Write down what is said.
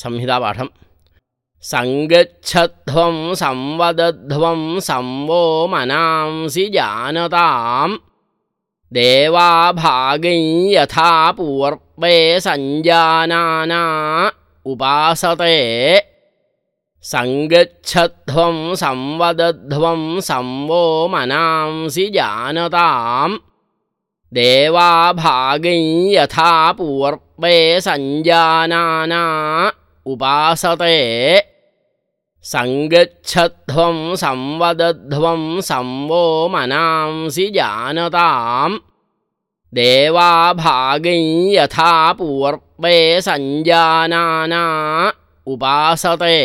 संहितापाठं सङ्गच्छध्वं संवदध्वं संवो मनांसि जानतां देवाभागै यथा पूर्वे सञ्जानाना उपासते। सङ्गच्छध्वं संवदध्वं संवो मनांसि जानतां देवाभागै यथा पूर्वे सञ्जानाना उपासते। सङ्गच्छध्वं संवदध्वं संवो मनांसि जानतां देवाभागै यथा पूर्वे सञ्जानाना उपासते